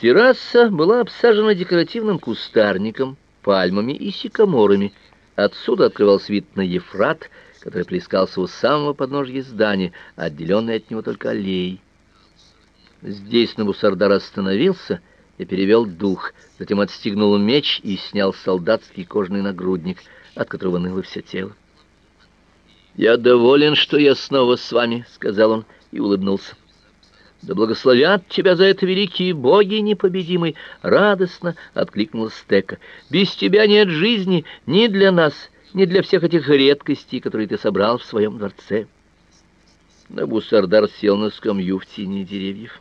Терраса была обсажена декоративным кустарником, пальмами и сикаморами. Отсюда открывался вид на Ефрат, который плескался у самого подножья здания, отделенный от него только аллеей. Здесь Набусардар остановился и перевел дух, затем отстегнул меч и снял солдатский кожаный нагрудник, от которого ныло все тело. «Я доволен, что я снова с вами», — сказал он и улыбнулся. Да благословят тебя за это великие боги непобедимые, радостно откликнулась Стека. Без тебя нет жизни ни для нас, ни для всех этих редкостей, которые ты собрал в своем дворце. Набусардар сел на скамью в тени деревьев.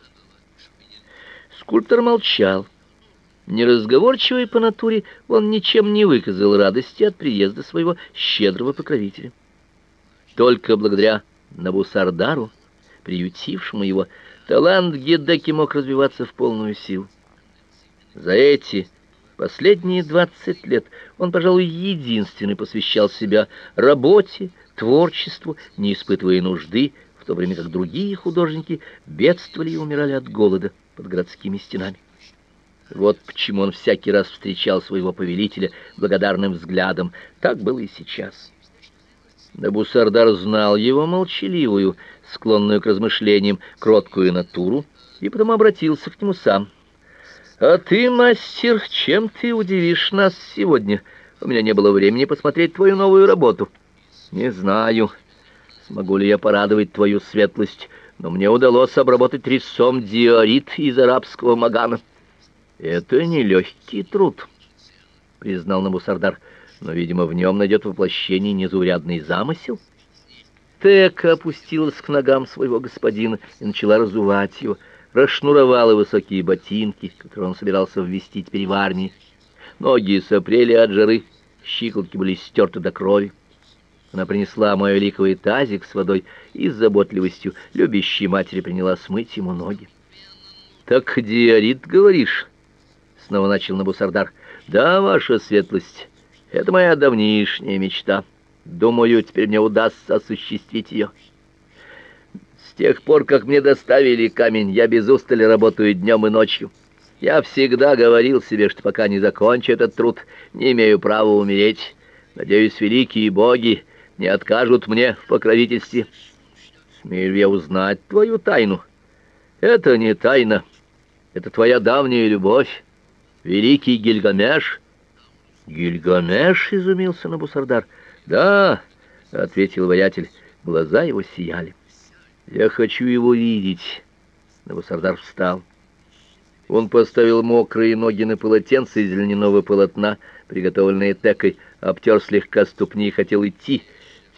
Скульптор молчал. Неразговорчивый по натуре, он ничем не выказал радости от приезда своего щедрого покровителя. Только благодаря Набусардару, приютившему его, Талант Гедеки мог развиваться в полную силу. За эти последние двадцать лет он, пожалуй, единственный посвящал себя работе, творчеству, не испытывая нужды, в то время как другие художники бедствовали и умирали от голода под городскими стенами. Вот почему он всякий раз встречал своего повелителя благодарным взглядом. Так было и сейчас. Набусардар знал его молчаливую, склонную к размышлениям, кроткую натуру, и потом обратился к нему сам. «А ты, мастер, чем ты удивишь нас сегодня? У меня не было времени посмотреть твою новую работу». «Не знаю, смогу ли я порадовать твою светлость, но мне удалось обработать рисом диорит из арабского магана». «Это нелегкий труд», — признал Набусардар но, видимо, в нем найдет воплощение незаурядный замысел. Тека опустилась к ногам своего господина и начала разувать его, расшнуровала высокие ботинки, которые он собирался ввести переварни. Ноги сопрели от жары, щиколотки были стерты до крови. Она принесла мой великовый тазик с водой и с заботливостью любящей матери приняла смыть ему ноги. «Так диорит, говоришь?» — снова начал Набусардар. «Да, ваша светлость». Это моя давнишняя мечта. Думаю, теперь мне удастся осуществить ее. С тех пор, как мне доставили камень, я без устали работаю днем и ночью. Я всегда говорил себе, что пока не закончу этот труд, не имею права умереть. Надеюсь, великие боги не откажут мне в покровительстве. Смею я узнать твою тайну? Это не тайна. Это твоя давняя любовь. Великий Гильгамеш — Гильгамеш изумился Набусардар. Да, ответил воятель. Глаза его сияли. Я хочу его видеть. Набусардар встал. Он поставил мокрые ноги на полотенце из льняного полотна, приготовленное текой, обтер слегка ступни и хотел идти.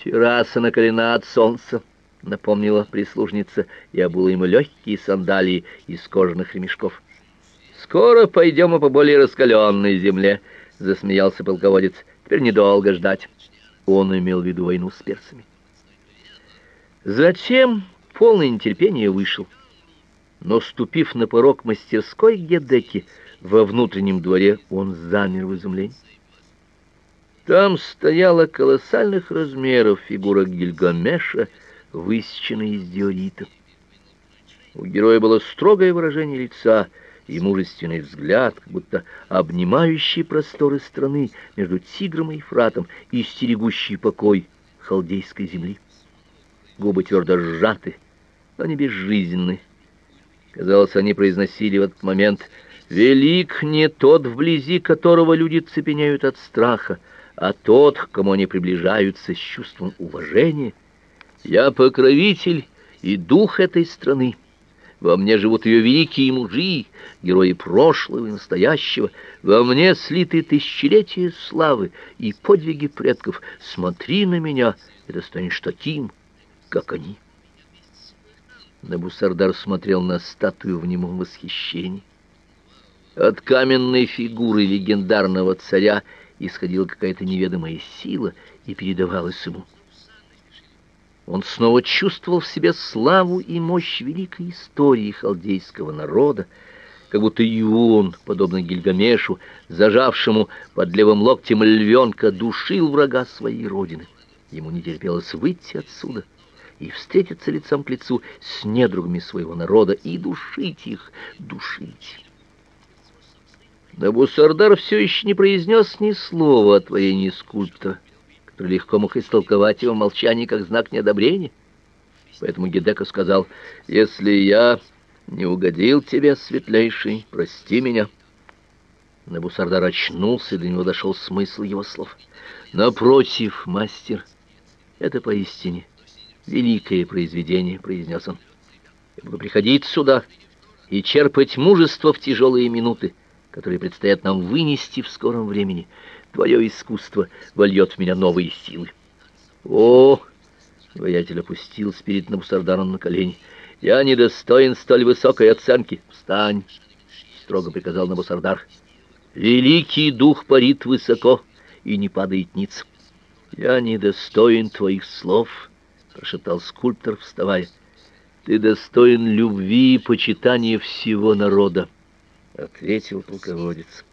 Терраса наколена от солнца, напомнила прислужница, и обула ему легкие сандалии из кожаных ремешков. Скоро пойдем мы по более раскаленной земле, засмеялся полководец. Теперь недолго ждать. Он имел в виду войну с персами. Затем полное нетерпение вышел. Но ступив на порог мастерской Гедеки во внутреннем дворе, он замер в изумлении. Там стояла колоссальных размеров фигура Гильгамеша, высеченная из диорита. У героя было строгое выражение лица — и мужественный взгляд, как будто обнимающий просторы страны между Тигром и Ефратом и стерегущий покой халдейской земли. Губы твердо сжаты, но не безжизненны. Казалось, они произносили в этот момент «Велик не тот, вблизи которого люди цепенеют от страха, а тот, к кому они приближаются с чувством уважения. Я покровитель и дух этой страны». Во мне живут ее великие мужи, герои прошлого и настоящего. Во мне слиты тысячелетия славы и подвиги предков. Смотри на меня, и ты станешь таким, как они. Набусардар смотрел на статую в немом восхищении. От каменной фигуры легендарного царя исходила какая-то неведомая сила и передавалась ему. Он снова чувствовал в себе славу и мощь великой истории халдейского народа, как будто и он, подобно Гильгамешу, зажавшему под левым локтем львенка, душил врага своей родины. Ему не терпелось выйти отсюда и встретиться лицом к лицу с недругами своего народа и душить их, душить. Набусардар все еще не произнес ни слова о творении скульптора, легко мог истолковать его молчание как знак неодобрения. Поэтому Гедека сказал, «Если я не угодил тебе, светлейший, прости меня». Набусардар очнулся, и до него дошел смысл его слов. «Напротив, мастер, это поистине великое произведение», — произнес он. «Я буду приходить сюда и черпать мужество в тяжелые минуты, которые предстоят нам вынести в скором времени. Твое искусство вольет в меня новые силы». «О!» — воятель опустился перед Набусардаром на колени. «Я недостоин столь высокой оценки. Встань!» — строго приказал Набусардар. «Великий дух парит высоко» и не падает ниц. Я недостоин твоих слов, прошептал скульптор, вставая. Ты достоин любви и почитания всего народа, ответил полководец.